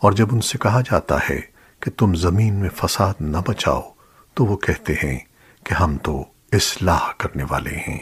اور جب ان سے کہا جاتا ہے کہ تم زمین میں فساد نہ بچاؤ، تو وہ کہتے ہیں کہ ہم تو اصلاح کرنے والے ہیں۔